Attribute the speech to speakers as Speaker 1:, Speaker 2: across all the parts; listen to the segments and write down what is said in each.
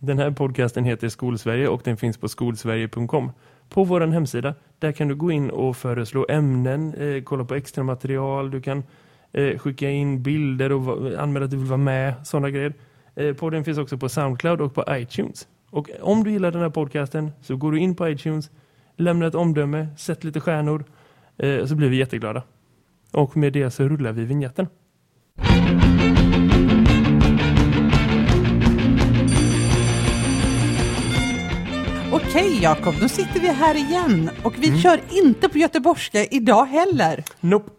Speaker 1: Den här podcasten heter Skolsverige och den finns på skolsverige.com. På vår hemsida, där kan du gå in och föreslå ämnen, eh, kolla på extra material, du kan eh, skicka in bilder och anmäla att du vill vara med, sådana grejer. Eh, podden finns också på Soundcloud och på iTunes. Och om du gillar den här podcasten så går du in på iTunes, lämnar ett omdöme, sätt lite stjärnor eh, så blir vi jätteglada. Och med det så rullar vi vignetten.
Speaker 2: Okej Jakob, då sitter vi här igen och vi mm. kör inte på göteborgska idag heller.
Speaker 1: Nope.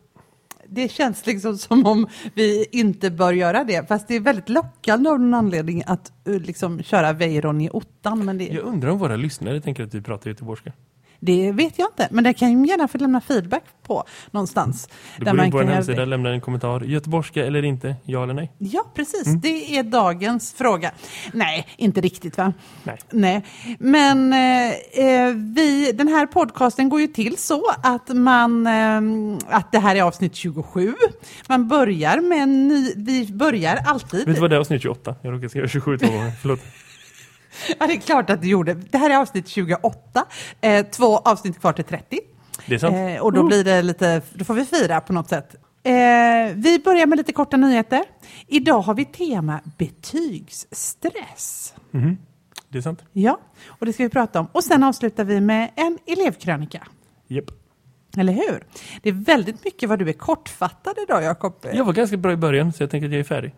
Speaker 2: Det känns liksom som om vi inte bör göra det, fast det är väldigt lockande av någon anledning att uh, liksom köra Veyron i ottan. Men det...
Speaker 1: Jag undrar om våra lyssnare tänker att vi pratar göteborgska.
Speaker 2: Det vet jag inte, men det kan ju gärna få lämna feedback på någonstans.
Speaker 1: Du går in på en hemsida, lämna en kommentar. Göteborgska eller inte? Ja eller nej?
Speaker 2: Ja, precis. Mm. Det är dagens fråga. Nej, inte riktigt va?
Speaker 1: Nej.
Speaker 2: nej. Men eh, eh, vi, den här podcasten går ju till så att man eh, att det här är avsnitt 27. Man börjar med en ny, vi börjar alltid.
Speaker 1: Vet du vad det är avsnitt 28? Jag råkade skriva 27 två gånger, förlåt.
Speaker 2: Ja, det är klart att du gjorde. Det här är avsnitt 28. Eh, två avsnitt kvar till 30.
Speaker 1: Det är sant.
Speaker 2: Eh, och då blir det lite, då får vi fira på något sätt. Eh, vi börjar med lite korta nyheter. Idag har vi tema betygsstress.
Speaker 1: Mm. Det är sant.
Speaker 2: Ja, och det ska vi prata om. Och sen avslutar vi med en elevkrönika.
Speaker 1: Japp.
Speaker 2: Eller hur? Det är väldigt mycket vad du är kortfattad idag, Jakob.
Speaker 1: Jag var ganska bra i början, så jag tänker att jag är färdig.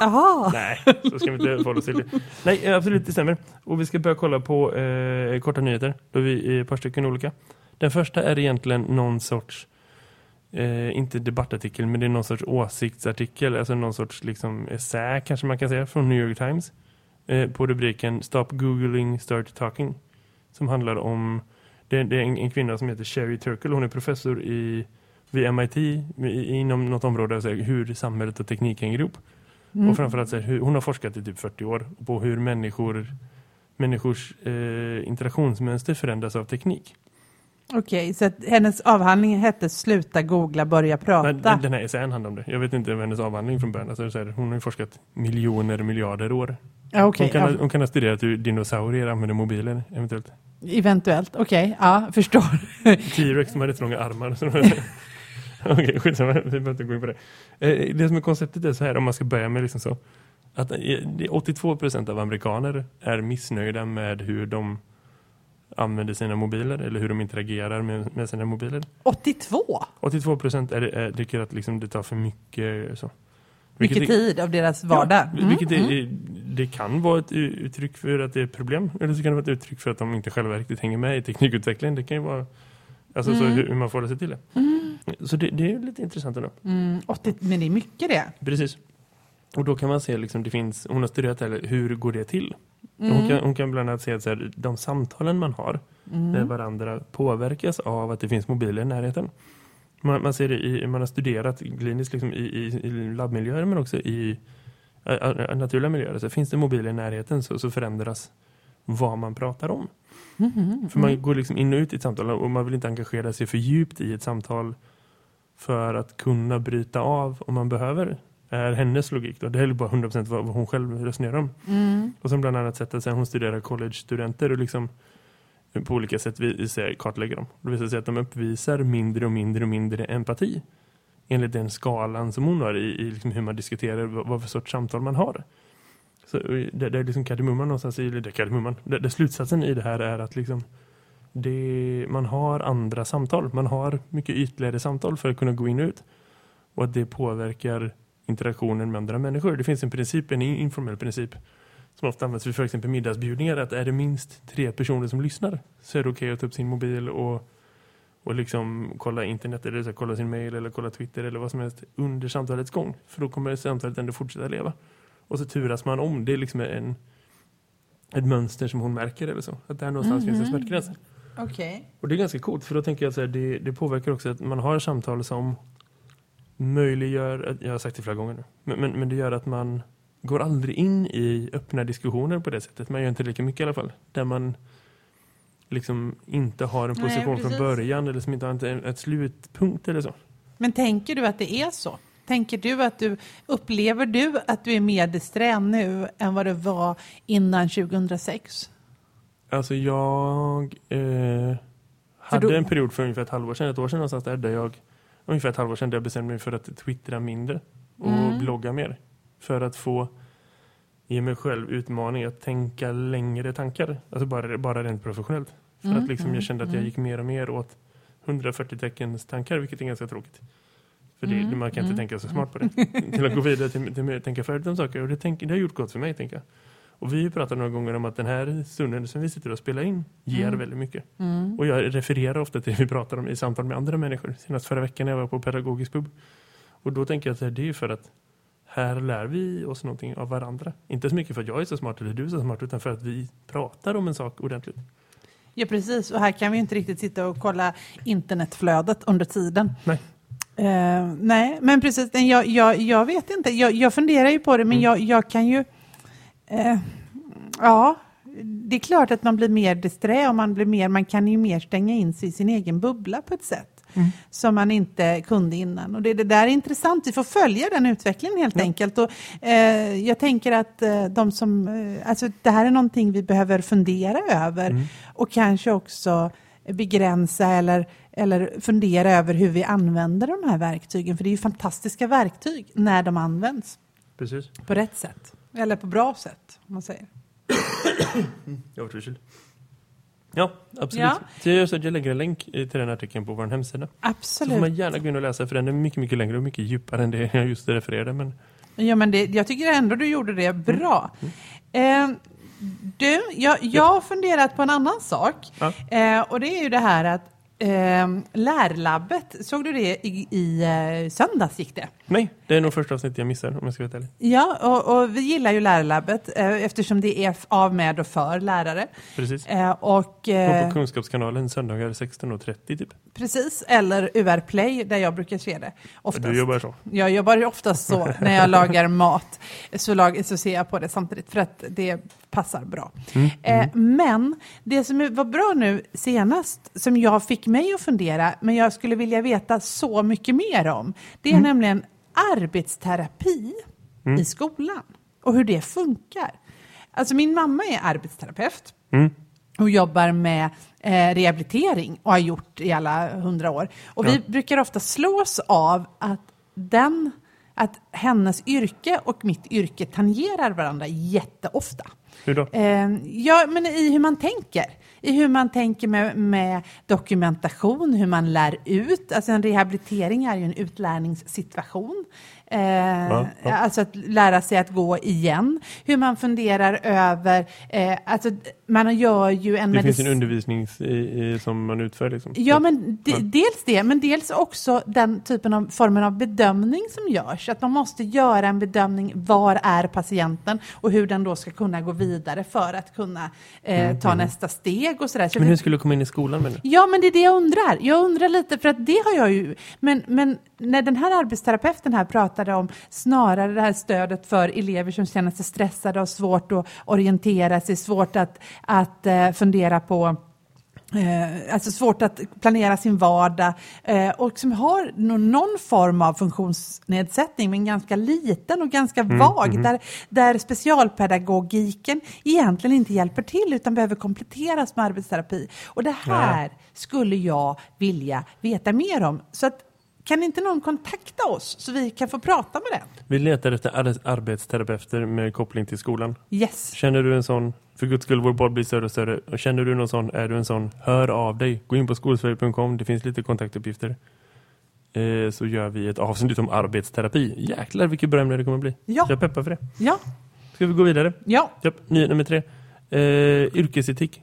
Speaker 2: Jaha.
Speaker 1: Nej, så ska vi inte förhålla oss till det. Nej, eh, absolut, det stämmer. Och vi ska börja kolla på eh, korta nyheter. Då är vi i ett par stycken olika. Den första är egentligen någon sorts, eh, inte debattartikel, men det är någon sorts åsiktsartikel. Alltså någon sorts liksom, essä kanske man kan säga, från New York Times. Eh, på rubriken Stop Googling, Start Talking. Som handlar om, det, det är en, en, kvinna som heter Sherry Turkle. Hon är professor i, vid MIT inom något område, alltså hur samhället och tekniken hänger ihop. Mm. Och framförallt så här, hur, hon har forskat i typ 40 år på hur människor, människors eh, interaktionsmönster förändras av teknik.
Speaker 2: Okej, okay, så att hennes avhandling hette Sluta googla, börja prata.
Speaker 1: Nej, den här essän handlar om det. Jag vet inte vad hennes avhandling från början. Alltså, så här, hon har ju forskat miljoner, miljarder år.
Speaker 2: Ja, okay,
Speaker 1: hon, kan ha, hon kan ha studerat hur dinosaurier använder mobiler, eventuellt.
Speaker 2: Eventuellt, okej. Okay, ja, förstår.
Speaker 1: T-Rex som hade så långa armar. Okej, okay, skitsamma. Vi behöver inte gå in på det. Eh, det som är konceptet är så här, om man ska börja med liksom så. Att 82% eh, av amerikaner är missnöjda med hur de använder sina mobiler eller hur de interagerar med, med sina mobiler.
Speaker 2: 82?
Speaker 1: 82% är, är, tycker att liksom det tar för mycket så.
Speaker 2: Vilket mycket tid av deras vardag.
Speaker 1: Ja, vilket mm. är, det kan vara ett uttryck för att det är problem. Eller så kan det vara ett uttryck för att de inte själva riktigt hänger med i teknikutvecklingen. Det kan ju vara alltså mm. så hur, hur man får sig till det. Mm. Så det, det, är lite intressant ändå.
Speaker 2: Mm, 80, men det är mycket det.
Speaker 1: Precis. Och då kan man se liksom, det finns, hon har studerat här, hur går det till? Mm. Hon, kan, hon kan bland annat se att så här, de samtalen man har mm. med varandra påverkas av att det finns mobiler i närheten. Man, man ser i, man har studerat kliniskt liksom, i, i, i labbmiljöer men också i ä, naturliga miljöer. Så finns det mobiler i närheten så, så förändras vad man pratar om. Mm, för man går liksom in och ut i ett samtal och man vill inte engagera sig för djupt i ett samtal för att kunna bryta av om man behöver är hennes logik. Då. Det är bara 100% vad hon själv resonerar om. Mm. Och som bland annat sättet sen hon studerar college-studenter och liksom på olika sätt kartlägger dem. Det visar sig att de uppvisar mindre och mindre och mindre empati enligt den skalan som hon har i, i liksom hur man diskuterar vad, vad för sorts samtal man har. Så eh, det, det är liksom kardemumman någonstans eller det, kardemumman. Det, det, slutsatsen i det här är att liksom det, man har andra samtal. Man har mycket ytligare samtal för att kunna gå in och ut. Och att det påverkar interaktionen med andra människor. Det finns en princip, en informell princip som ofta används vid för exempel middagsbjudningar att är det minst tre personer som lyssnar så är det okej okay att ta upp sin mobil och, och liksom kolla internet eller så, kolla sin mail eller kolla Twitter eller vad som helst under samtalets gång. För då kommer samtalet ändå fortsätta leva. Och så turas man om. Det är liksom en, ett mönster som hon märker eller så. Att där någonstans mm -hmm. finns en mhm. smärtgräns.
Speaker 2: Okay.
Speaker 1: Och det är ganska coolt för då tänker jag att det, det påverkar också att man har samtal som möjliggör, jag har sagt det flera gånger nu, men, men, men det gör att man går aldrig in i öppna diskussioner på det sättet. Man gör inte lika mycket i alla fall. Där man liksom inte har en position Nej, från början eller som inte har en, ett slutpunkt eller så.
Speaker 2: Men tänker du att det är så? Tänker du att du, upplever du att du är mer disträ nu än vad du var innan 2006?
Speaker 1: Alltså jag eh, hade
Speaker 2: då-
Speaker 1: en period för ungefär ett halvår sedan, ett år sedan någonstans där, där jag ungefär ett halvår sedan där jag bestämde mig för att twittra mindre och
Speaker 2: Mm.
Speaker 1: blogga mer. För att få ge mig själv utmaning att tänka längre tankar. Alltså bara, bara rent professionellt. För
Speaker 2: Mm,
Speaker 1: att liksom
Speaker 2: mm,
Speaker 1: jag kände att jag
Speaker 2: mm.
Speaker 1: gick mer och mer åt 140 teckens tankar, vilket är ganska tråkigt. För det,
Speaker 2: Mm,
Speaker 1: man kan inte
Speaker 2: mm.
Speaker 1: tänka så smart på det. till att gå vidare till, till att tänka färdigt om saker. Och det, tänk, det har gjort gott för mig, tänker jag. Och vi pratar några gånger om att den här stunden som vi sitter och spelar in ger
Speaker 2: Mm.
Speaker 1: väldigt mycket.
Speaker 2: Mm.
Speaker 1: Och jag refererar ofta till det vi pratar om i samtal med andra människor. Senast förra veckan när jag var på pedagogisk pub. Och då tänker jag att det är för att här lär vi oss någonting av varandra. Inte så mycket för att jag är så smart eller du är så smart utan för att vi pratar om en sak ordentligt.
Speaker 2: Ja, precis. Och här kan vi inte riktigt sitta och kolla internetflödet under tiden.
Speaker 1: Nej.
Speaker 2: Eh, nej, men precis. Jag, jag, jag vet inte. Jag, jag funderar ju på det, men
Speaker 1: Mm.
Speaker 2: jag, jag kan ju... Eh, ja, det är klart att man blir mer disträ och man blir mer, man kan ju mer stänga in sig i sin egen bubbla på ett sätt.
Speaker 1: Mm.
Speaker 2: som man inte kunde innan. Och det, det där är intressant, vi får följa den utvecklingen helt
Speaker 1: Ja.
Speaker 2: enkelt. Och, eh, jag tänker att eh, de som, alltså, det här är någonting vi behöver fundera över
Speaker 1: Mm.
Speaker 2: och kanske också begränsa eller, eller fundera över hur vi använder de här verktygen. För det är ju fantastiska verktyg när de används
Speaker 1: Precis.
Speaker 2: på rätt sätt. Eller på bra sätt, om man säger.
Speaker 1: Jag var förkyld. Ja, absolut.
Speaker 2: Ja.
Speaker 1: Jag så jag lägger en länk till den artikeln på vår hemsida. Så får
Speaker 2: Absolut.
Speaker 1: man gärna gå in och läsa för den är mycket, mycket längre och mycket djupare än det jag just refererade. Men
Speaker 2: Ja, men det, jag tycker ändå du gjorde det bra.
Speaker 1: Mm.
Speaker 2: Eh, du, jag, jag har funderat på en annan sak.
Speaker 1: Ja.
Speaker 2: Eh, och det är ju det här att eh, lärlabbet, såg du det i, i eh, söndags gick det?
Speaker 1: Nej, det är nog första avsnittet jag missar om jag ska vara ärlig.
Speaker 2: Ja, och, och vi gillar ju lärlabbet eh, eftersom det är av, med och för lärare.
Speaker 1: Precis.
Speaker 2: Eh, och, eh,
Speaker 1: på Kunskapskanalen söndagar 16.30 typ.
Speaker 2: precis, eller UR Play där jag brukar se det. Oftast.
Speaker 1: Du jobbar så.
Speaker 2: Jag jobbar ju oftast så när jag lagar mat. Så, lag, så ser jag på det samtidigt för att det passar bra.
Speaker 1: Mm.
Speaker 2: Eh, men det som var bra nu senast, som jag fick mig att fundera, men jag skulle vilja veta så mycket mer om, det är
Speaker 1: Mm.
Speaker 2: nämligen arbetsterapi i skolan och hur det funkar. Alltså min mamma är arbetsterapeut
Speaker 1: Mm.
Speaker 2: och jobbar med eh, rehabilitering och har gjort i alla hundra år. Och vi
Speaker 1: Ja.
Speaker 2: brukar ofta slås av att, den, att hennes yrke och mitt yrke tangerar varandra jätteofta.
Speaker 1: Hur då?
Speaker 2: Eh, ja, men i hur man tänker. I hur man tänker med, med dokumentation, hur man lär ut. Alltså en rehabilitering är ju en utlärningssituation. Eh,
Speaker 1: Ja, ja.
Speaker 2: Alltså att lära sig att gå igen. Hur man funderar över, eh, alltså man gör ju en
Speaker 1: Det finns en undervisning i, i, som man utför liksom.
Speaker 2: Ja, men
Speaker 1: Ja.
Speaker 2: dels det, men dels också den typen av formen av bedömning som görs. Att man måste göra en bedömning, var är patienten och hur den då ska kunna gå vidare för att kunna eh, ta nästa steg och sådär. Så
Speaker 1: Mm, Men hur skulle du komma in i skolan med det?
Speaker 2: Ja, men det är det jag undrar. Jag undrar lite, för att det har jag ju... Men, men när den här arbetsterapeuten här pratade om snarare det här stödet för elever som känner sig stressade och svårt att orientera sig, svårt att, att eh, fundera på Eh, alltså svårt att planera sin vardag eh, och som har nå- någon form av funktionsnedsättning men ganska liten och ganska vag där, där specialpedagogiken egentligen inte hjälper till utan behöver kompletteras med arbetsterapi. Och det här skulle jag vilja veta mer om. Så att, kan inte någon kontakta oss så vi kan få prata med den?
Speaker 1: Vi letar efter ar- arbetsterapeuter med koppling till skolan.
Speaker 2: Yes.
Speaker 1: Känner du en sån, för guds skull vår podd blir större och större. Och känner du någon sån, är du en sån, hör av dig. Gå in på skolsverige.com, det finns lite kontaktuppgifter. Eh, så gör vi ett avsnitt om arbetsterapi. Jäklar vilket bra ämne det kommer bli.
Speaker 2: Ja.
Speaker 1: Jag peppar för det.
Speaker 2: Ja.
Speaker 1: Ska vi gå vidare?
Speaker 2: Ja.
Speaker 1: Japp, nummer tre. Eh, yrkesetik.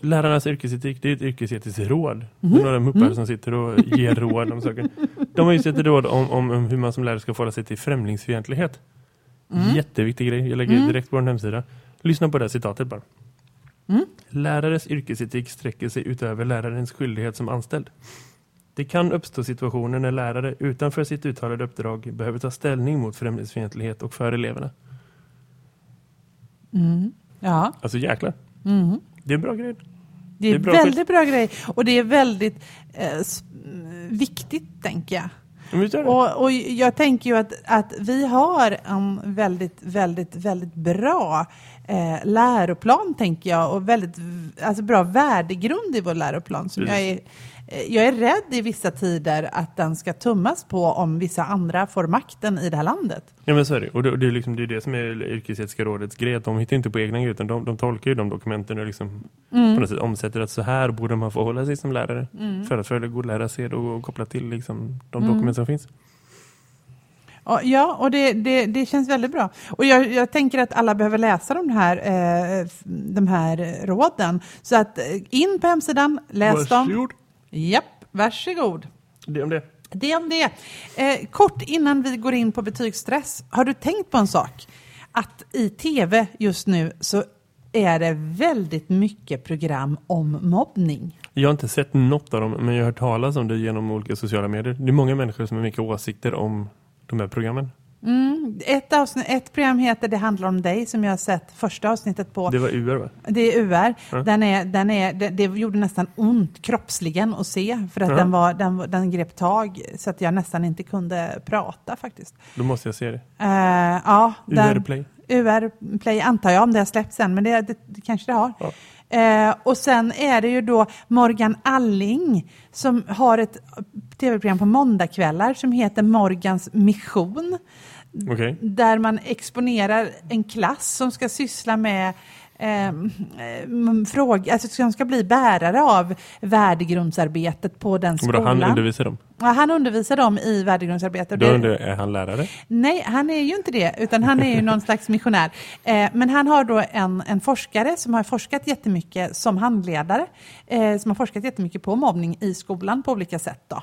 Speaker 1: Lärarnas yrkesetik, det är ett yrkesetiskt råd. Det är några muppar som sitter och ger råd om saker. De har ju sett råd om, om, om hur man som lärare ska förhålla sig till främlingsfientlighet. Jätteviktig grej. Jag lägger direkt på vår hemsida. Lyssna på det här citatet bara. Lärares yrkesetik sträcker sig utöver lärarens skyldighet som anställd. Det kan uppstå situationer när lärare utanför sitt uttalade uppdrag behöver ta ställning mot främlingsfientlighet och för eleverna.
Speaker 2: Ja.
Speaker 1: Alltså jäklar. Det är en bra grej.
Speaker 2: Det är,
Speaker 1: Det är bra
Speaker 2: väldigt bra grej. Och det är väldigt eh, viktigt, tänker jag. Och, och jag tänker ju att, att vi har en väldigt, väldigt, väldigt bra eh, läroplan, tänker jag, och väldigt alltså, bra värdegrund i vår läroplan som jag är jag är rädd i vissa tider att den ska tummas på om vissa andra får makten i det här landet.
Speaker 1: Ja men så är det. Och det, det är, liksom, det, är det som är yrkesetiska rådets grej. De hittar inte på egna grejer utan de, de tolkar ju de dokumenten och liksom mm. på något sätt omsätter att så här borde man förhålla sig som lärare. Mm. För att följa god lärarsed och, och koppla till liksom, de mm. dokument som finns.
Speaker 2: Ja, och det, det, det, känns väldigt bra. Och jag, jag, tänker att alla behöver läsa de här, eh, de här råden. Så att eh, in på hemsidan, läs Varsågod. dem. Japp, varsågod.
Speaker 1: Det om det.
Speaker 2: Det om det. Eh, kort innan vi går in på betygsstress, har du tänkt på en sak? Att i tv just nu så är det väldigt mycket program om mobbning.
Speaker 1: Jag har inte sett något av dem, men jag har hört talas om det genom olika sociala medier. Det är många människor som har mycket åsikter om de här programmen.
Speaker 2: Mm, ett, avsnitt, ett program heter Det handlar om dig som jag har sett första avsnittet på.
Speaker 1: Det var UR va?
Speaker 2: Det är UR. Ja. Den är, den är, det, det, gjorde nästan ont kroppsligen att se för att ja. den, var, den, den grep tag så att jag nästan inte kunde prata faktiskt.
Speaker 1: Då måste jag se det.
Speaker 2: Uh, ja,
Speaker 1: UR Play.
Speaker 2: UR Play antar jag om det har släppts sen men det, det, det kanske det har. Ja. Eh, och sen är det ju då Morgan Alling som har ett tv-program på måndagkvällar som heter Morgans mission.
Speaker 1: Okay.
Speaker 2: Där man exponerar en klass som ska syssla med eh, fråga, alltså som ska bli bärare av värdegrundsarbetet på den skolan.
Speaker 1: han undervisar dem?
Speaker 2: Ja, han undervisar dem i värdegrundsarbetet.
Speaker 1: Då är han lärare?
Speaker 2: Nej, han är ju inte det, utan han är ju någon slags missionär. Eh, men han har då en, en forskare som har forskat jättemycket som handledare, eh, som har forskat jättemycket på mobbning i skolan på olika sätt. Då.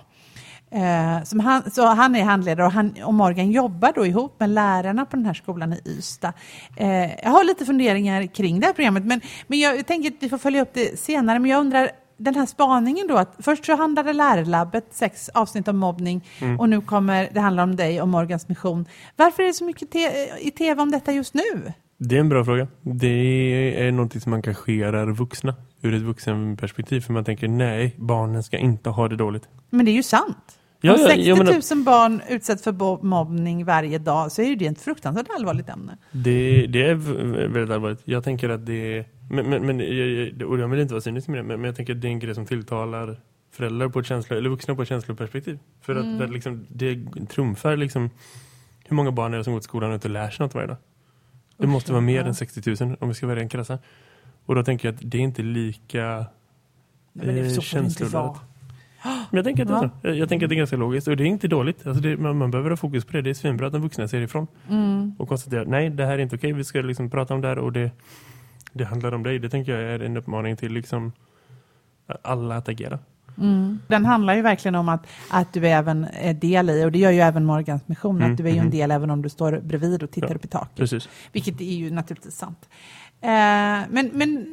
Speaker 2: Eh, som han, så han är handledare och, han, och Morgan jobbar då ihop med lärarna på den här skolan i Ystad. Eh, jag har lite funderingar kring det här programmet, men, men jag tänker att vi får följa upp det senare. Men jag undrar, den här spaningen då, att först så handlade Lärarlabbet, sex avsnitt om mobbning, mm. och nu kommer det handla om dig och Morgans mission. Varför är det så mycket te i tv om detta just nu?
Speaker 1: Det är en bra fråga. Det är någonting som engagerar vuxna ur ett vuxenperspektiv. För man tänker, nej, barnen ska inte ha det dåligt.
Speaker 2: Men det är ju sant. Ja, Om 60 000 menar, barn utsätts för mobbning varje dag så är det ett fruktansvärt allvarligt ämne.
Speaker 1: Det, det är väldigt allvarligt. Jag tänker att det. Men, men, men och jag vill inte vara cynisk med det, men, men jag tänker att det är en grej som tilltalar föräldrar på ett känsla, eller vuxna på ett känsloperspektiv. För att, mm. att liksom, det trumfar liksom... Hur många barn är det som går till skolan och inte lär sig något varje dag? Det måste vara mer ja. än 60 000 om vi ska vara ren krassa. Och då tänker jag att det är inte lika Nej, men det eh, känsloladdat. Men jag tänker, att det är så. jag tänker att det är ganska logiskt. Och det är inte dåligt. Alltså det, man, man, behöver ha fokus på det. Det är svinbra att de vuxna ser ifrån. Mm. Och konstatera, nej det här är inte okej. Vi ska liksom prata om det här och det, det handlar om dig. Det tänker jag är en uppmaning till liksom alla att agera.
Speaker 2: Mm. Den handlar ju verkligen om att, att du även är del i, och det gör ju även Morgans mission, mm. att du är ju en mm. del även om du står bredvid och tittar ja, upp i taket.
Speaker 1: Precis.
Speaker 2: Vilket är ju naturligtvis sant. Eh, men, men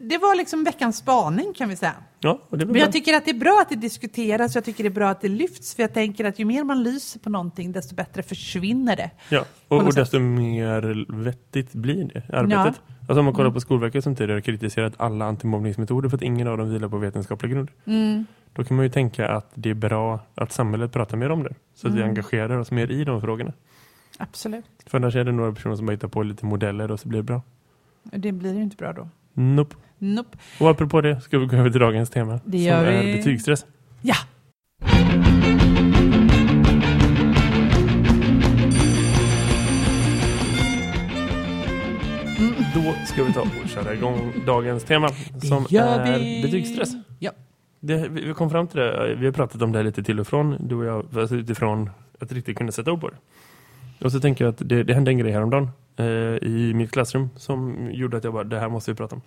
Speaker 2: det var liksom veckans spaning kan vi säga.
Speaker 1: Ja,
Speaker 2: men jag tycker att det är bra att det diskuteras, jag tycker det är bra att det lyfts, för jag tänker att ju mer man lyser på någonting, desto bättre försvinner det.
Speaker 1: Ja, och, och desto mer vettigt blir det arbetet. Ja. Alltså om man kollar mm. på Skolverket som tidigare kritiserat alla antimobbningsmetoder för att ingen av dem vilar på vetenskaplig grund. Mm. Då kan man ju tänka att det är bra att samhället pratar mer om det. Så att mm. vi engagerar oss mer i de frågorna.
Speaker 2: Absolut.
Speaker 1: För annars är det några personer som bara hittar på lite modeller och så blir det bra.
Speaker 2: Det blir ju inte bra då.
Speaker 1: Nope.
Speaker 2: nope.
Speaker 1: Och apropå det ska vi gå över till dagens tema.
Speaker 2: Det gör
Speaker 1: som
Speaker 2: vi.
Speaker 1: är betygsstress.
Speaker 2: Ja.
Speaker 1: Mm. Då ska vi ta och köra igång dagens tema som är vi. betygsstress.
Speaker 2: Ja.
Speaker 1: Det, vi kom fram till det, vi har pratat om det lite till och från, du och jag, alltså utifrån att riktigt kunna sätta ord på det. Och så tänker jag att det, det hände en grej häromdagen i mitt klassrum som gjorde att jag bara, det här måste vi prata om.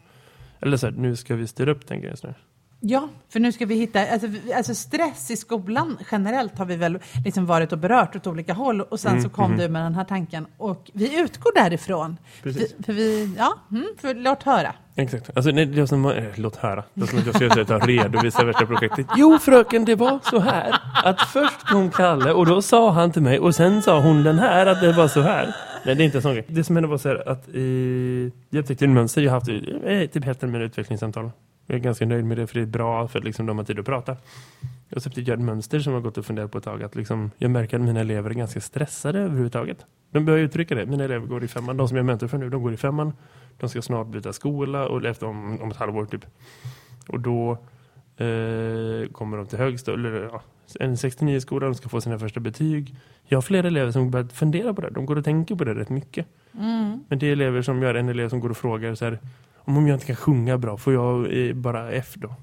Speaker 1: Eller så här, nu ska vi styra upp den grejen snart.
Speaker 2: Ja, för nu ska vi hitta, alltså, alltså, stress i skolan generellt har vi väl liksom varit och berört åt olika håll och sen mm, så kom mm. du med den här tanken och vi utgår därifrån. Precis. För, för vi, ja, mm, för låt höra.
Speaker 1: Exakt, alltså nej, det är som, äh, låt höra, det är som att jag ska säga att redovisa värsta projektet. Jo fröken, det var så här att först kom Kalle och då sa han till mig och sen sa hon den här att det var så här. Nej, det är inte en sån grej. Det som hände var så här att i, jag upptäckte en mönster jag har haft eh, typ hälften med utvecklingssamtal. Jag är ganska nöjd med det för det är bra för att liksom, de har tid att prata. jag har jag ett mönster som har gått och funderat på ett tag. Att liksom, jag märker att mina elever är ganska stressade överhuvudtaget. De börjar uttrycka det. Mina elever går i femman. De som jag mentor för nu, de går i femman. De ska snart byta skola och efter om, om ett halvår typ. Och då eh, kommer de till högstadiet. Eller, ja, en 69-skola, de ska få sina första betyg. Jag har flera elever som börjat fundera på det. De går och tänker på det rätt mycket.
Speaker 2: Mm.
Speaker 1: Men det är elever som gör en elev som går och frågar så här, om jag inte kan sjunga bra, får jag bara F då?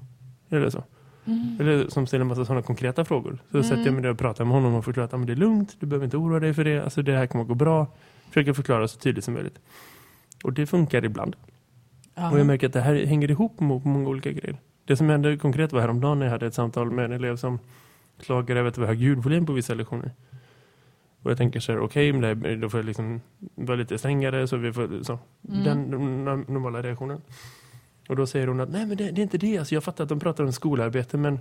Speaker 1: Eller så. Mm. Eller som ställer en massa sådana konkreta frågor. Så mm. sätter jag mig där och pratar med honom och förklarar att ah, det är lugnt, du behöver inte oroa dig för det. Alltså det här kommer att gå bra. Försöker förklara så tydligt som möjligt. Och det funkar ibland. Aha. Och jag märker att det här hänger ihop med många olika grejer. Det som hände konkret var häromdagen när jag hade ett samtal med en elev som klagade över att det var hög ljudvolym på vissa lektioner. Och jag tänker så här, okej, okay, då får jag liksom vara lite strängare så vi får så, mm. den normala reaktionen. Och då säger hon att nej men det, det, är inte det. Alltså jag fattar att de pratar om skolarbete men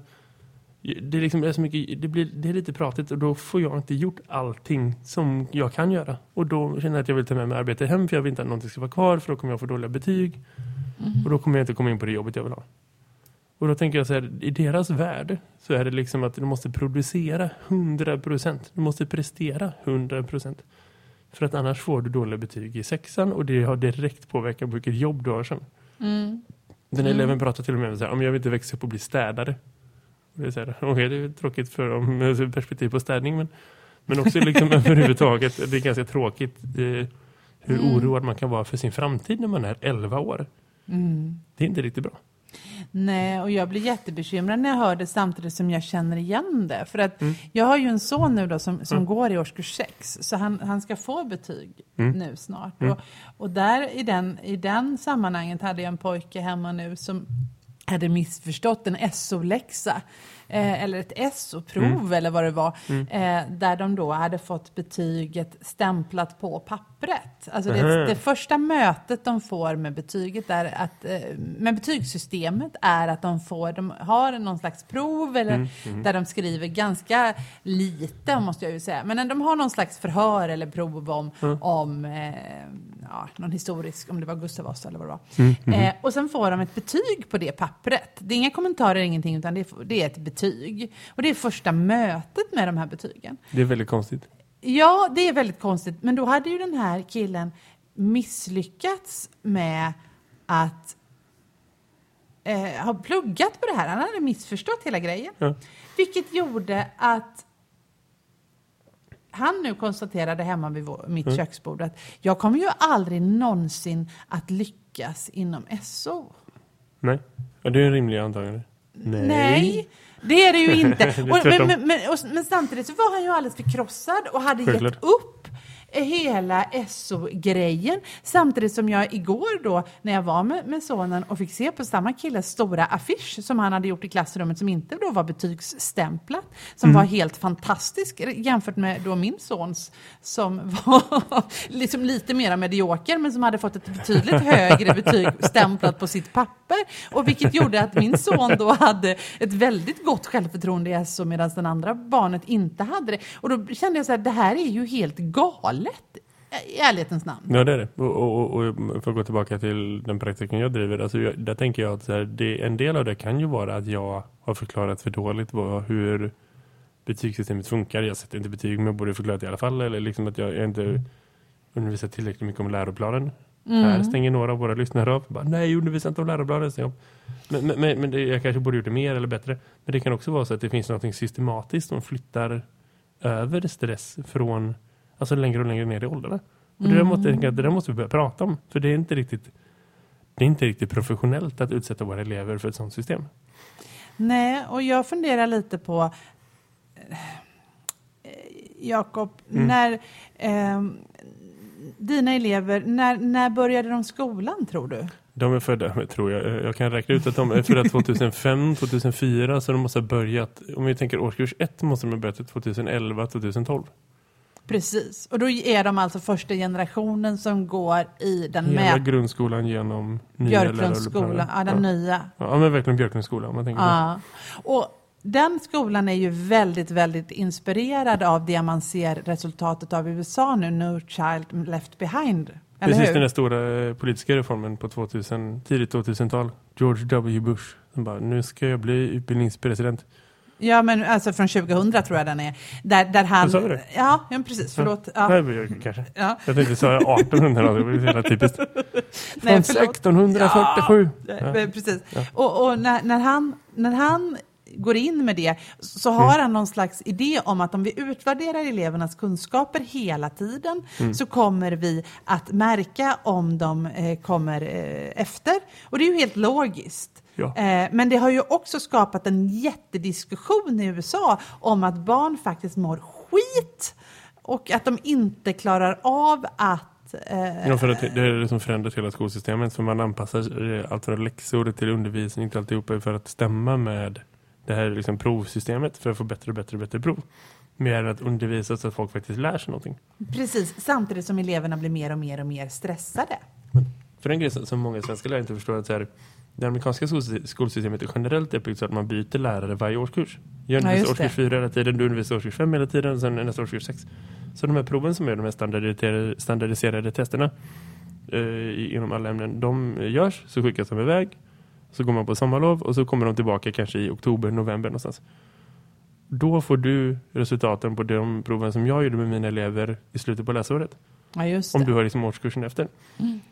Speaker 1: det är, liksom, det är, så mycket, det, blir, det är lite pratigt och då får jag inte gjort allting som jag kan göra. Och då känner jag att jag vill ta med mig arbete hem för jag vill inte att någonting ska vara kvar för då kommer jag få dåliga betyg. Mm. Och då kommer jag inte komma in på det jobbet jag vill ha. Och då tänker jag så här, i deras värld så är det liksom att du måste producera 100%. Du måste prestera 100%. För att annars får du dåliga betyg i sexan och det har direkt påverkan på vilket jobb du har sen. Mm. Den mm. eleven pratar till och med om jag vill inte växa upp och bli städare. Det är, så här, okay, det är tråkigt för dem perspektiv på städning men, men också liksom överhuvudtaget det är ganska tråkigt eh, hur mm. oroad man kan vara för sin framtid när man är 11 år. Mm. Det är inte riktigt bra.
Speaker 2: Nej, och jag blir jättebekymrad när jag hör det samtidigt som jag känner igen det. För att mm. jag har ju en son nu då som, som mm. går i årskurs 6. Så han, han ska få betyg mm. nu snart. Mm. Och, och där i den, i den sammanhanget hade jag en pojke hemma nu som hade missförstått en SO-läxa eh, eller ett SO-prov mm. eller vad det var, mm. eh, där de då hade fått betyget stämplat på pappret. Alltså det, det, första mötet de får med betyget är att, eh, med betygssystemet är att de får, de har någon slags prov eller mm. mm. där de skriver ganska lite måste jag ju säga, men de har någon slags förhör eller prov om, om eh, ja, någon historisk, om det var Gustav Vasa eller vad det var. Mm, mm. Eh, och sen får de ett betyg på det pappret. Det är inga kommentarer, ingenting, utan det är, det är ett betyg. Och det är första mötet med de här betygen.
Speaker 1: Det är väldigt konstigt.
Speaker 2: Ja, det är väldigt konstigt. Men då hade ju den här killen misslyckats med att eh, ha pluggat på det här. Han hade missförstått hela grejen. Ja. Vilket gjorde att han nu konstaterade hemma vid vår, mitt mm. köksbord att jag kommer ju aldrig någonsin att lyckas inom SO.
Speaker 1: Nej, ja, det är en rimlig antagande.
Speaker 2: Nej. Nej. Det är det ju inte. och, men, men, men, och, men, samtidigt så var han ju alldeles förkrossad och hade Självklart. gett upp hela SO-grejen. Samtidigt som jag igår då, när jag var med, med sonen och fick se på samma killes stora affisch som han hade gjort i klassrummet som inte då var betygsstämplat, som mm. var helt fantastisk jämfört med då min sons som var liksom lite mer medioker men som hade fått ett betydligt högre betyg stämplat på sitt papper. Och vilket gjorde att min son då hade ett väldigt gott självförtroende i SO medan den andra barnet inte hade det. Och då kände jag så här, det här är ju helt galet lätt i ärlighetens namn.
Speaker 1: Ja, det är det. Och, och, och, för att gå tillbaka till den praktiken jag driver, alltså jag, där tänker jag att här, det, en del av det kan ju vara att jag har förklarat för dåligt vad, hur betygssystemet funkar. Jag sätter inte betyg, men jag borde förklarat i alla fall. Eller liksom att jag, jag inte undervisat tillräckligt mycket om läroplanen. Mm. Här stänger några av våra lyssnare av. Bara, Nej, undervisar inte om läroplanen. Men, men, men, men det, jag kanske borde gjort det mer eller bättre. Men det kan också vara så att det finns något systematiskt som flyttar över stress från Alltså längre och längre ner i åldrarna. Och det, där måste, det där måste vi börja prata om. För det är inte riktigt det är inte riktigt professionellt att utsätta våra elever för ett sådant system.
Speaker 2: Nej, och jag funderar lite på eh, Jakob, mm. när eh, dina elever, när, när började de skolan tror du?
Speaker 1: De är födda, tror jag. Jag kan räkna ut att de är födda 2005, 2004 så de måste ha börjat, om vi tänker årskurs 1 måste de ha börjat 2011, 2012.
Speaker 2: Precis, och då är de alltså första generationen som går i den
Speaker 1: Hela med... grundskolan genom
Speaker 2: Björklundsskolan, ja den ja. nya.
Speaker 1: Ja, men verkligen Björklundsskolan om man tänker
Speaker 2: ja. Och den skolan är ju väldigt, väldigt inspirerad av det man ser resultatet av i USA nu, No Child Left Behind.
Speaker 1: Precis, hur? den där stora eh, politiska reformen på 2000, tidigt 2000-tal. George W. Bush bara, nu ska jag bli utbildningspresident.
Speaker 2: Ja, men alltså från 2000 tror jag den är. Där, där han...
Speaker 1: sa det?
Speaker 2: Ja, ja, precis. Förlåt. Ja.
Speaker 1: Nej, men jag- kanske.
Speaker 2: Ja.
Speaker 1: Jag tänkte säga 1800, det ju hela typiskt. Från
Speaker 2: Nej, förlåt.
Speaker 1: 1647.
Speaker 2: Ja,
Speaker 1: Ja.
Speaker 2: Precis. Och, och när, när, han, när han går in med det så har
Speaker 1: Mm.
Speaker 2: han någon slags idé om att om vi utvärderar elevernas kunskaper hela tiden
Speaker 1: Mm.
Speaker 2: så kommer vi att märka om de eh, kommer eh, efter. Och det är ju helt logiskt.
Speaker 1: Ja.
Speaker 2: Eh, men det har ju också skapat en jättediskussion i USA om att barn faktiskt mår skit och att de inte klarar av att eh,
Speaker 1: Ja, för att det är det som förändrat hela skolsystemet. För man anpassar allt från läxor till undervisning till alltihopa för att stämma med det här liksom provsystemet för att få bättre och bättre och bättre prov. Mer än att undervisa så att folk faktiskt lär sig någonting.
Speaker 2: Precis, samtidigt som eleverna blir mer och mer och mer stressade.
Speaker 1: För en grej som många svenska lärare inte förstår att så här, det amerikanska skol- skolsystemet är generellt uppbyggt så att man byter lärare varje årskurs. Jag
Speaker 2: Ja,
Speaker 1: undervisar
Speaker 2: just
Speaker 1: årskurs
Speaker 2: det.
Speaker 1: 4 hela tiden, du undervisar årskurs 5 hela tiden och sen nästa årskurs 6. Så de här proven som är de här standardiserade, standardiserade testerna eh, inom alla ämnen, de görs så skickas de iväg. Så går man på sommarlov och så kommer de tillbaka kanske i oktober, november någonstans. Då får du resultaten på de proven som jag gjorde med mina elever i slutet på läsåret.
Speaker 2: Ja,
Speaker 1: Om
Speaker 2: det.
Speaker 1: du har liksom årskursen efter.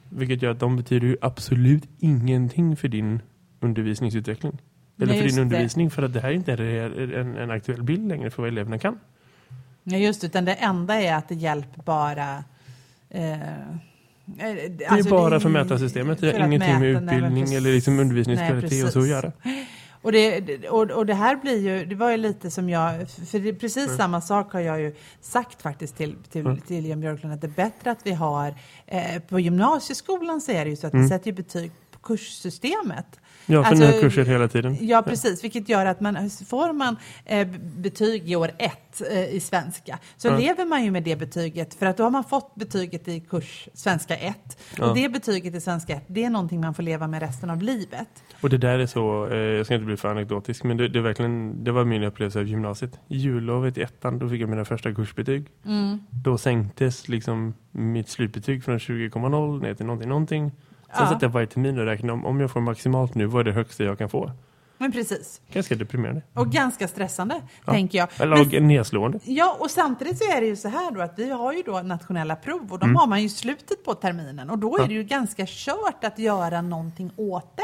Speaker 1: Vilket gör att de betyder ju absolut ingenting för din undervisningsutveckling. Eller
Speaker 2: Nej,
Speaker 1: för din
Speaker 2: det.
Speaker 1: undervisning för att det här är inte är en, en aktuell bild längre för vad eleverna kan.
Speaker 2: Ja, just det. Utan det enda är att det hjälper bara... Eh, det
Speaker 1: Det är bara för att mäta systemet. Det har ingenting med utbildning eller liksom undervisningskvalitet och så att göra.
Speaker 2: Och det, och, och det här blir ju, det var ju lite som jag, för det är precis samma sak har jag ju sagt faktiskt till, till,
Speaker 1: Mm.
Speaker 2: till Jan Björklund att det är bättre att vi har, eh, på gymnasieskolan så är det ju så att vi
Speaker 1: Mm.
Speaker 2: sätter ju betyg kurssystemet.
Speaker 1: Ja, för
Speaker 2: Alltså,
Speaker 1: nya kurser hela tiden.
Speaker 2: Ja, precis. Vilket gör att man, får man eh, betyg i år ett eh, i svenska så
Speaker 1: Ja.
Speaker 2: lever man ju med det betyget för att då har man fått betyget i kurs svenska 1
Speaker 1: Ja.
Speaker 2: och det betyget i svenska 1 det är någonting man får leva med resten av livet.
Speaker 1: Och det där är så, eh, jag ska inte bli för anekdotisk, men det, det, verkligen, det var min upplevelse av gymnasiet. I jullovet i ettan, då fick jag mina första kursbetyg. Då sänktes liksom mitt slutbetyg från 20,0 ner till någonting, någonting. Sen
Speaker 2: Ja.
Speaker 1: satt jag varje termin och räknade om, om jag får maximalt nu, vad är det högsta jag kan få?
Speaker 2: Men precis.
Speaker 1: Ganska deprimerande.
Speaker 2: Och ganska stressande,
Speaker 1: Ja.
Speaker 2: tänker jag.
Speaker 1: Eller
Speaker 2: Men-
Speaker 1: nedslående.
Speaker 2: Ja, och samtidigt så är det ju så här då att vi har ju då nationella prov och de
Speaker 1: Mm.
Speaker 2: har man ju slutet på terminen och då är det ju ganska kört att göra någonting åt det.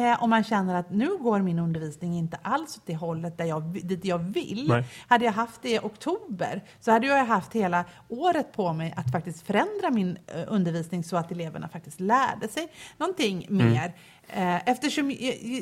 Speaker 2: Eh, om man känner att nu går min undervisning inte alls åt det hållet där jag, dit jag vill.
Speaker 1: Nej.
Speaker 2: Hade jag haft det i oktober så hade jag haft hela året på mig att faktiskt förändra min eh, undervisning så att eleverna faktiskt lärde sig någonting
Speaker 1: Mm.
Speaker 2: mer. Eh, eftersom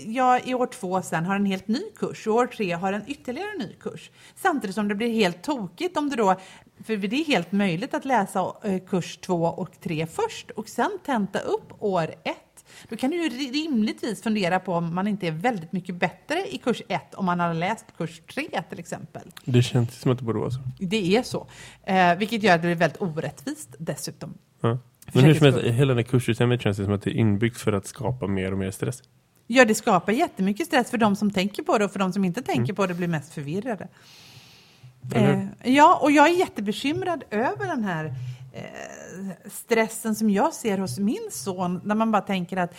Speaker 2: jag- i år två sen har en helt ny kurs och år tre har en ytterligare ny kurs. Samtidigt som det blir helt tokigt om du då, för det är helt möjligt att läsa eh, kurs två och tre först och sen tenta upp år ett. Då kan du ju ri- rimligtvis fundera på om man inte är väldigt mycket bättre i kurs ett om man har läst kurs tre till exempel.
Speaker 1: Det känns som att det borde vara så.
Speaker 2: Det är så. Eh, vilket gör att det blir väldigt orättvist dessutom.
Speaker 1: Ja. Men hur som helst, hela det kurssystemet känns det som att det är inbyggt för att skapa mer och mer stress.
Speaker 2: Ja, det skapar jättemycket stress för de som tänker på det och för de som inte tänker på det blir mest förvirrade. Eh, ja, och jag är jättebekymrad över den här eh, stressen som jag ser hos min son när man bara tänker att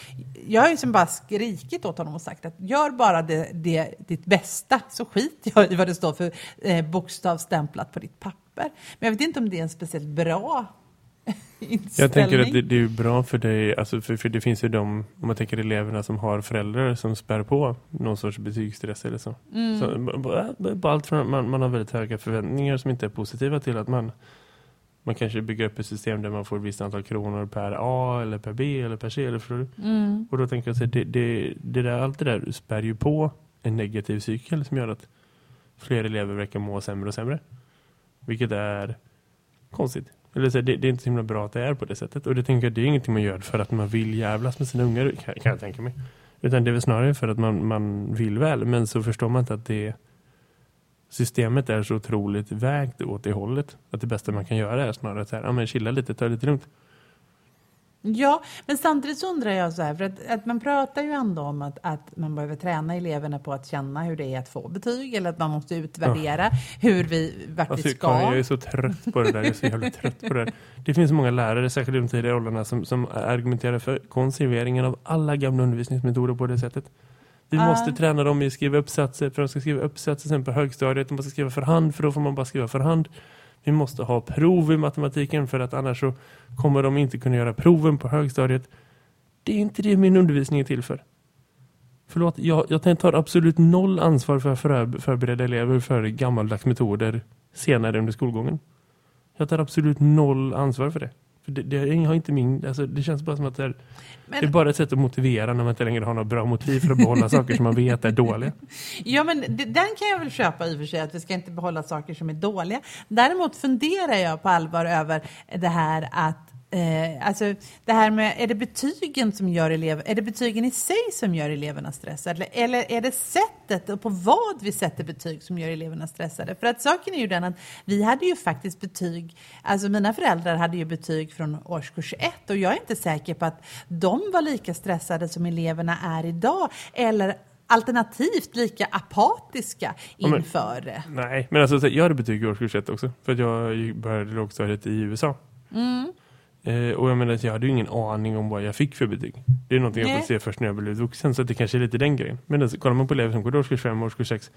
Speaker 2: jag har ju som bara skrikit åt honom och sagt att gör bara det, det, ditt bästa så skiter jag i vad det står för eh, bokstavsstämplat på ditt papper. Men jag vet inte om det är en speciellt bra.
Speaker 1: Jag tänker att det, det är bra för dig, alltså för, för det finns ju de, om man tänker eleverna som har föräldrar som spär på någon sorts betygsstress eller så.
Speaker 2: Mm.
Speaker 1: så b- allt från att man, man har väldigt höga förväntningar som inte är positiva till att man man kanske bygger upp ett system där man får ett visst antal kronor per A eller per B eller per C eller för
Speaker 2: Mm.
Speaker 1: Och då tänker jag här, det, det, det där, allt det där spär ju på en negativ cykel som gör att fler elever verkar må sämre och sämre. Vilket är konstigt. Eller så det, det är inte så himla bra att det är på det sättet. Och det tänker jag, det är ingenting man gör för att man vill jävlas med sina ungar, kan, kan jag tänka mig. Utan det är väl snarare för att man, man vill väl. Men så förstår man inte att det systemet är så otroligt vägt åt det hållet. Att det bästa man kan göra är snarare att så här, ja, men chilla lite, ta det lite lugnt.
Speaker 2: Ja, men samtidigt så undrar jag så här, för att, att man pratar ju ändå om att, att man behöver träna eleverna på att känna hur det är att få betyg eller att man måste utvärdera hur vi, vart
Speaker 1: Alltså,
Speaker 2: vi ska.
Speaker 1: Karin, jag är så trött på det där. Jag är så jävla trött på det där. Det finns så många lärare, särskilt i de tidiga åldrarna, som, som argumenterar för konserveringen av alla gamla undervisningsmetoder på det sättet. Vi måste träna dem i att skriva uppsatser för de ska skriva uppsatser sen på högstadiet. De måste skriva för hand för då får man bara skriva för hand. Vi måste ha prov i matematiken för att annars så kommer de inte kunna göra proven på högstadiet. Det är inte det min undervisning är till för. Förlåt, jag, jag tar absolut noll ansvar för att förbereda elever för gammaldags metoder senare under skolgången. Jag tar absolut noll ansvar för det. För det, det, har inte min, alltså, det känns bara som att det är, men, det är bara ett sätt att motivera när man inte längre har något bra motiv för att behålla saker som man vet är dåliga.
Speaker 2: Ja, men det, den kan jag väl köpa i och för sig, att vi ska inte behålla saker som är dåliga. Däremot funderar jag på allvar över det här att Eh, alltså det här med, är det betygen som gör elever, är det betygen i sig som gör eleverna stressade? Eller, är det sättet och på vad vi sätter betyg som gör eleverna stressade? För att saken är ju den att vi hade ju faktiskt betyg, alltså mina föräldrar hade ju betyg från årskurs ett och jag är inte säker på att de var lika stressade som eleverna är idag. Eller alternativt lika apatiska inför det.
Speaker 1: nej, men alltså jag hade betyg i årskurs ett också. För att jag började lågstadiet i USA. Mm. Eh, och jag menar jag hade ju ingen aning om vad jag fick för betyg. Det är någonting Nej. jag får se först när jag blir vuxen så det kanske är lite den grejen. Men alltså, kollar man på elever som går årskurs 5 och årskurs 6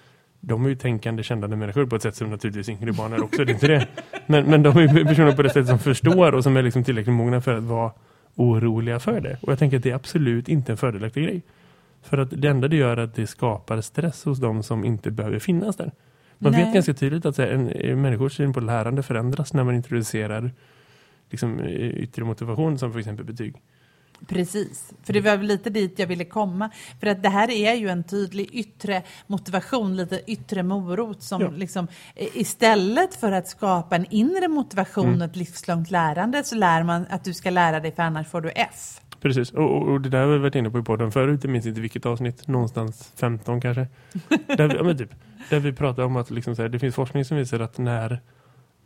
Speaker 1: de är ju tänkande, kännande människor på ett sätt som naturligtvis yngre barn är också, det är inte det. Men, men de är personer på det sätt som förstår och som är liksom tillräckligt mogna för att vara oroliga för det. Och jag tänker att det är absolut inte en fördelaktig grej. För att det enda det gör är att det skapar stress hos de som inte behöver finnas där. Man Nej. vet ganska tydligt att en, en människors syn på lärande förändras när man introducerar liksom, yttre motivation som för exempel betyg.
Speaker 2: Precis, för det var lite dit jag ville komma. För att det här är ju en tydlig yttre motivation, lite yttre morot som ja. liksom istället för att skapa en inre motivation mm. och ett livslångt lärande så lär man att du ska lära dig för annars får du F.
Speaker 1: Precis, och, och det där har vi varit inne på i podden förut, jag minns inte vilket avsnitt, någonstans 15 kanske. där, ja, men typ, där vi pratar om att liksom här, det finns forskning som visar att när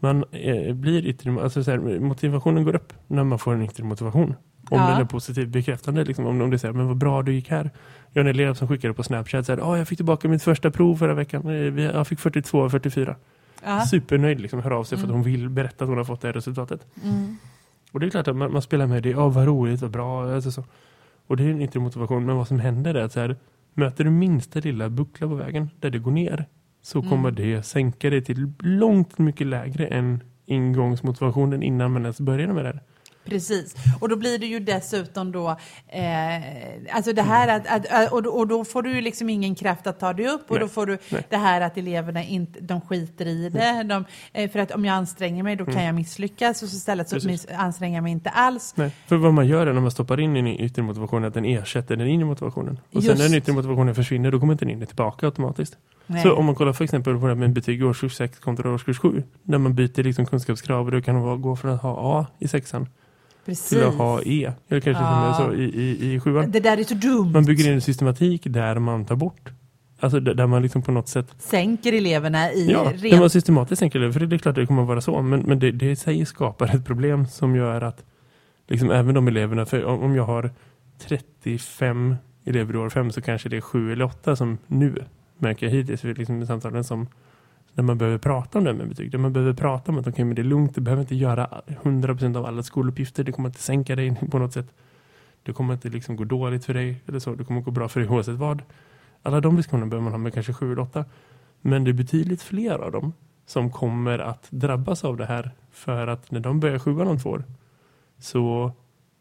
Speaker 1: man eh, blir yttre, alltså så här, motivationen går upp när man får en yttre motivation. Om ja. den är positivt bekräftande, liksom, om, om det säger, men vad bra du gick här. Jag har en elev som skickade på Snapchat så här, oh, jag fick tillbaka mitt första prov förra veckan. Eh, jag fick 42 av 44. Ja. Supernöjd liksom, hör av sig mm. för att mm. hon vill berätta att hon har fått det här resultatet. Mm. Och det är klart att man, man spelar med det, oh, vad roligt, vad bra. Alltså så. Och det är en yttre motivation, men vad som händer är att så här, möter du minsta lilla buckla på vägen där det går ner så mm. kommer det sänka det till långt mycket lägre än ingångsmotivationen innan man ens började med det.
Speaker 2: Precis, och då blir det ju dessutom då eh, alltså det här att, att och, och, då får du ju liksom ingen kraft att ta dig upp och Nej. då får du Nej. det här att eleverna inte, de skiter i det. De, eh, för att om jag anstränger mig då kan mm. jag misslyckas och så istället så Precis. anstränger jag mig inte alls.
Speaker 1: Nej. För vad man gör är när man stoppar in en yttre motivation att den ersätter den inre motivationen. Och Just. sen när den yttre motivationen försvinner då kommer inte den inre tillbaka automatiskt. Nej. Så om man kollar för exempel på det med betyg i årskurs 6 kontra årskurs 7. När man byter liksom kunskapskrav då kan man gå från att ha A i sexan Precis. till att ha E. Eller kanske ja. så i, i, i sjuan.
Speaker 2: Det där är så dumt.
Speaker 1: Man bygger in en systematik där man tar bort. Alltså där man liksom på något sätt...
Speaker 2: Sänker eleverna i...
Speaker 1: Ja, rent... där man systematiskt sänker elever. För det är klart att det kommer att vara så. Men, men det, det i sig skapar ett problem som gör att liksom även de eleverna... För om jag har 35 elever i år 5 så kanske det är 7 eller 8 som nu märker jag hittills liksom, samtalen som när man behöver prata om det med betyg. Där man behöver prata om att okay, men det är lugnt, du behöver inte göra 100% av alla skoluppgifter. Det kommer inte sänka dig på något sätt. Det kommer inte liksom gå dåligt för dig eller så. Det kommer gå bra för dig oavsett vad. Alla de diskussionerna behöver man ha med kanske 7 eller 8. Men det är betydligt fler av dem som kommer att drabbas av det här. För att när de börjar sjuan om två år så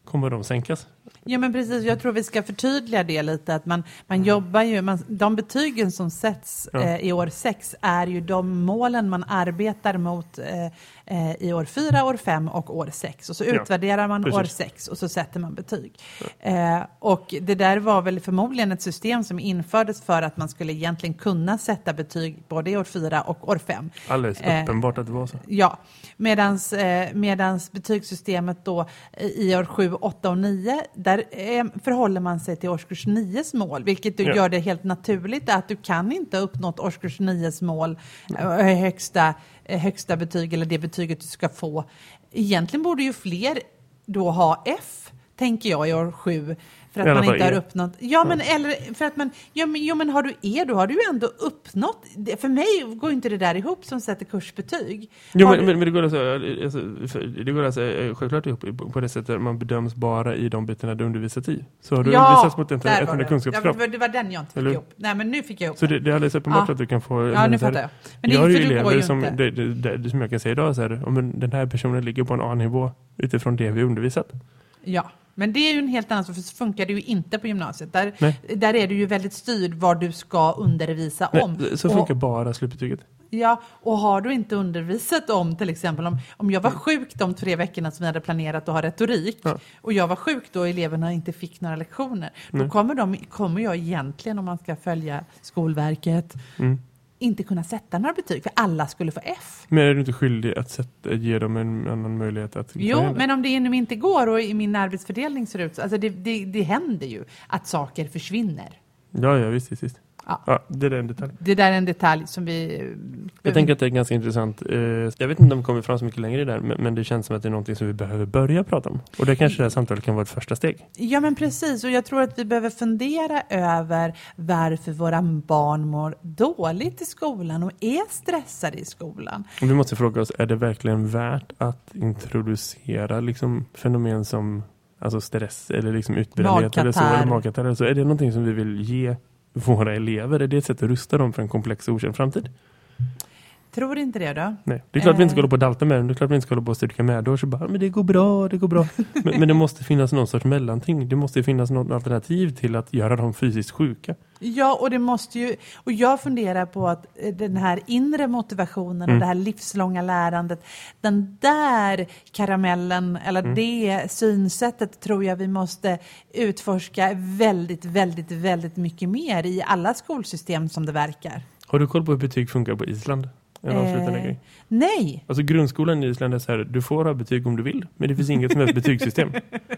Speaker 1: kommer de sänkas.
Speaker 2: Ja men precis, jag tror vi ska förtydliga det lite att man, man jobbar ju, man, de betygen som sätts ja. eh, i år sex är ju de målen man arbetar mot eh, eh, i år fyra, år fem och år sex och så ja. utvärderar man precis. år sex och så sätter man betyg. Ja. Eh, och det där var väl förmodligen ett system som infördes för att man skulle egentligen kunna sätta betyg både i år fyra och år fem.
Speaker 1: Alldeles eh, uppenbart att det var så.
Speaker 2: Ja, medans, eh, medans betygssystemet då i år sju, åtta och nio där eh, förhåller man sig till årskurs 9 mål, vilket ja. gör det helt naturligt att du kan inte ha uppnått årskurs 9 mål, äh, högsta, äh, högsta betyg eller det betyget du ska få. Egentligen borde ju fler då ha F tänker jag i år 7 för att man inte har uppnått... Ja, men eller för att man... Ja, men, jo, men har du E, då har du ju ändå uppnått... Det, för mig går inte det där ihop som sätter kursbetyg.
Speaker 1: Jo, men,
Speaker 2: du-
Speaker 1: men, det går alltså, alltså det går alltså eh, självklart ihop på- det sättet att man bedöms bara i de bitarna du undervisat i. Så har du undervisats mot ett,
Speaker 2: där var
Speaker 1: ett enda
Speaker 2: det.
Speaker 1: kunskapskrav.
Speaker 2: Ja, det var den jag inte fick
Speaker 1: Eller?
Speaker 2: ihop. Nej, men nu fick jag ihop
Speaker 1: Så det, det är alldeles uppenbart
Speaker 2: Ja.
Speaker 1: att du kan få...
Speaker 2: Ja, nu fattar jag. Men det
Speaker 1: jag
Speaker 2: är
Speaker 1: har ju elever
Speaker 2: ju
Speaker 1: som, det, det, det, som jag kan säga idag så här, om en- den här personen ligger på en A-nivå utifrån det vi undervisat.
Speaker 2: Ja, men det är ju en helt annan sak, för så funkar det ju inte på gymnasiet. Där,
Speaker 1: Nej.
Speaker 2: där är du ju väldigt styrd vad du ska undervisa
Speaker 1: Nej,
Speaker 2: om.
Speaker 1: så
Speaker 2: Och-
Speaker 1: funkar bara slutbetyget.
Speaker 2: Ja, och har du inte undervisat om till exempel om, om jag var sjuk de tre veckorna som vi hade planerat att ha retorik
Speaker 1: Ja.
Speaker 2: och jag var sjuk då och eleverna inte fick några lektioner, då kommer, de, kommer jag egentligen om man ska följa Skolverket
Speaker 1: Mm.
Speaker 2: Inte kunna sätta några betyg för alla skulle få F.
Speaker 1: Men är du inte skyldig att sätta, ge dem en annan möjlighet att...
Speaker 2: Jo,
Speaker 1: det?
Speaker 2: men om det nu inte går och i min arbetsfördelning ser ut så, alltså det, det, det händer ju att saker försvinner.
Speaker 1: Ja, ja, visst, visst.
Speaker 2: Ja.
Speaker 1: Ja, det är en detalj.
Speaker 2: Det där är en detalj som vi...
Speaker 1: Jag tänker att det är ganska intressant. Eh, Jag vet inte om vi kommer fram så mycket längre där, men det känns som att det är någonting som vi behöver börja prata om. Och det kanske det här samtalet kan vara ett första steg.
Speaker 2: Ja men precis och jag tror att vi behöver fundera över varför våra barn mår dåligt i skolan och är stressade i skolan.
Speaker 1: Och vi måste fråga oss, är det verkligen värt att introducera liksom, fenomen som alltså stress eller liksom utbrändhet eller så, eller magkatarr eller så? Är det någonting som vi vill ge våra elever? Är det ett sätt att rusta dem för en komplex och okänd framtid?
Speaker 2: Tror inte det då?
Speaker 1: Nej, det är klart vi inte ska
Speaker 2: Eh.
Speaker 1: hålla på och dalta med dem. Det är klart vi inte ska hålla på och styrka med och så bara, men det går bra, det går bra. men, men det måste finnas någon sorts mellanting. Det måste finnas något alternativ till att göra dem fysiskt sjuka.
Speaker 2: Ja, och det måste ju... Och jag funderar på att eh, den här inre motivationen och
Speaker 1: Mm.
Speaker 2: det här livslånga lärandet, den där karamellen, eller
Speaker 1: Mm.
Speaker 2: det synsättet tror jag vi måste utforska väldigt, väldigt, väldigt mycket mer i alla skolsystem som det verkar.
Speaker 1: Har du koll på hur betyg funkar på Island? En avslutande
Speaker 2: Eh,
Speaker 1: grej.
Speaker 2: Nej,
Speaker 1: Alltså grundskolan i Island är så här, du får ha betyg om du vill, men det finns inget som helst betygssystem.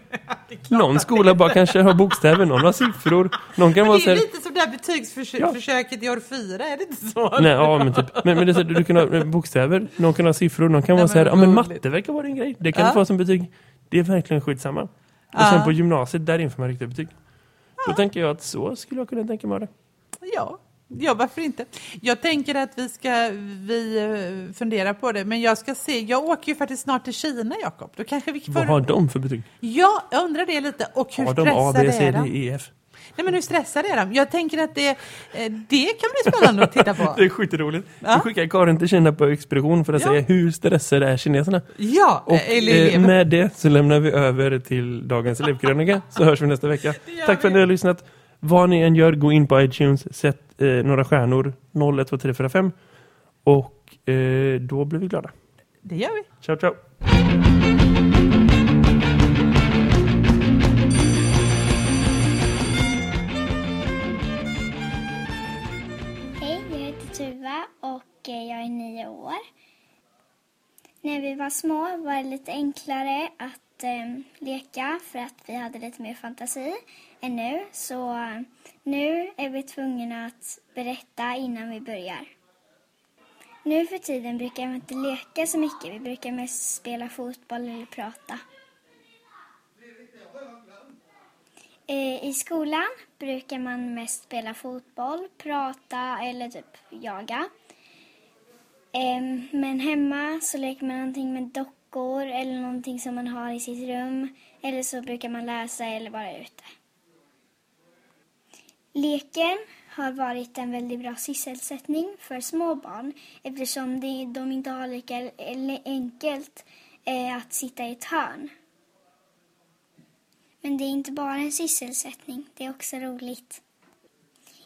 Speaker 1: Någon skola bara kanske har bokstäver, någon har siffror, någon kan
Speaker 2: men
Speaker 1: vara
Speaker 2: det är
Speaker 1: här,
Speaker 2: lite som det här betygsförsöket i år fyra, är det inte så?
Speaker 1: Nej, ja, men, typ, men, men det är så, här, du kan ha eh, bokstäver, någon kan ha siffror, någon kan
Speaker 2: Nej,
Speaker 1: vara så här, ja men matte verkar vara din grej, det kan
Speaker 2: Ja.
Speaker 1: du få som betyg. Det är verkligen skitsamma. Och
Speaker 2: Ja.
Speaker 1: sen på gymnasiet, där inför man riktiga betyg. Då tänker jag att så skulle jag kunna tänka mig det.
Speaker 2: Ja, ja, varför inte? Jag tänker att vi ska vi eh, fundera på det, men jag ska se. Jag åker ju faktiskt snart till Kina, Jakob. Då kanske vi får...
Speaker 1: Vad har de för betyg?
Speaker 2: Ja, jag undrar det lite. Och hur
Speaker 1: Har de A, B, C, D? E, F?
Speaker 2: Nej, men hur stressade är de? Jag tänker att det, eh, det kan bli spännande att titta på.
Speaker 1: Det är skitroligt.
Speaker 2: Ja.
Speaker 1: Vi skickar Karin till Kina på expedition för att
Speaker 2: Ja.
Speaker 1: säga hur stressade är kineserna.
Speaker 2: Ja,
Speaker 1: Och
Speaker 2: eller
Speaker 1: eh,
Speaker 2: elever.
Speaker 1: med det så lämnar vi över till dagens elevkrönika så hörs vi nästa vecka. Tack för att ni har lyssnat. Vad ni än gör, gå in på iTunes, sätt eh, några stjärnor, 0, 1, 2, 3, 4, 5 och eh, då blir vi glada.
Speaker 2: Det gör vi.
Speaker 1: Ciao, ciao!
Speaker 3: Hej, jag heter Tuva och eh, jag är nio år. När vi var små var det lite enklare att eh, leka för att vi hade lite mer fantasi än nu. Så nu är vi tvungna att berätta innan vi börjar. Nu för tiden brukar vi inte leka så mycket. Vi brukar mest spela fotboll eller prata. Eh, I skolan brukar man mest spela fotboll, prata eller typ jaga. Ehm, men hemma så leker man någonting med dockor eller någonting som man har i sitt rum. Eller så brukar man läsa eller vara ute. Leken har varit en väldigt bra sysselsättning för små barn eftersom de, inte har lika enkelt eh, att sitta i ett hörn. Men det är inte bara en sysselsättning, det är också roligt.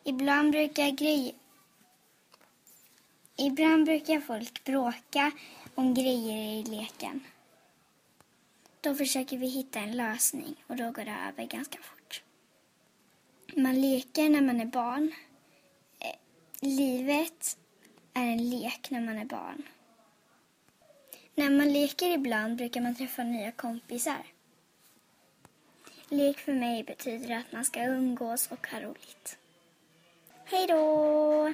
Speaker 3: Ibland brukar grej... Ibland brukar folk bråka om grejer i leken. Då försöker vi hitta en lösning och då går det över ganska fort. Man leker när man är barn. Eh, Livet är en lek när man är barn. När man leker ibland brukar man träffa nya kompisar. Lek för mig betyder att man ska umgås och ha roligt. Hej då!